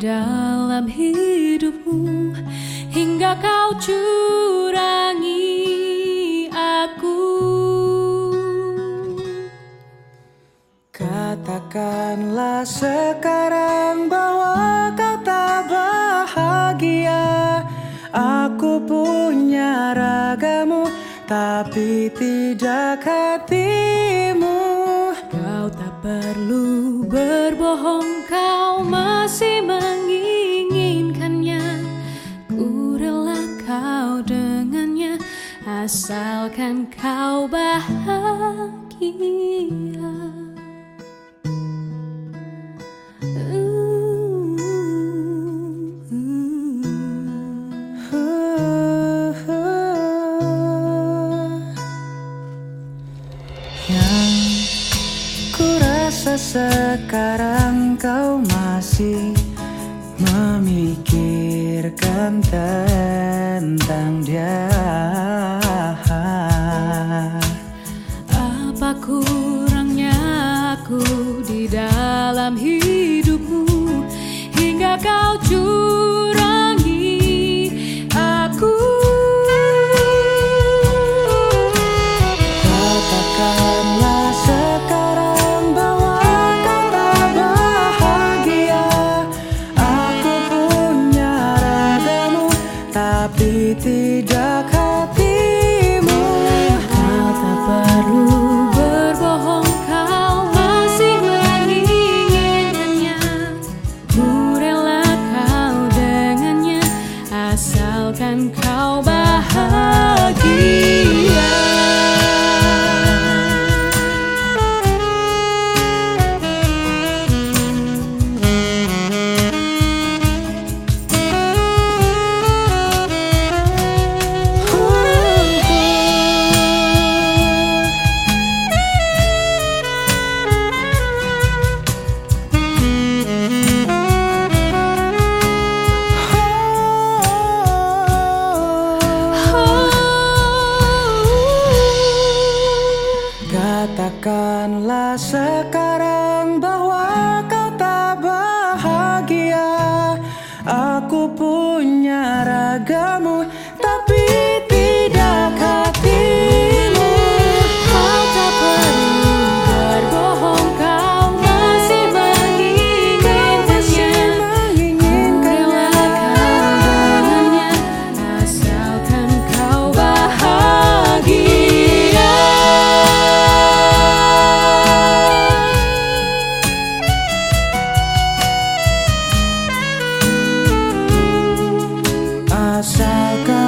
dalam hidupmu Hingga kau curangi aku. Katakanlah sekarang bahwa kau tak bahagia. Aku punya ragamu tapi tidak hatimu. Kau tak perlu berbohong Kau masih menginginkannya. Ku rela kau dengannya Asalkan kau bahagia sekarang kau masih memikirkan tentang dia. Apa kurangnya aku di dalam hidupmu Hingga kau curangi Katakanlah sekarang bahwa kau tak bahagia. Aku punya ragamu pasal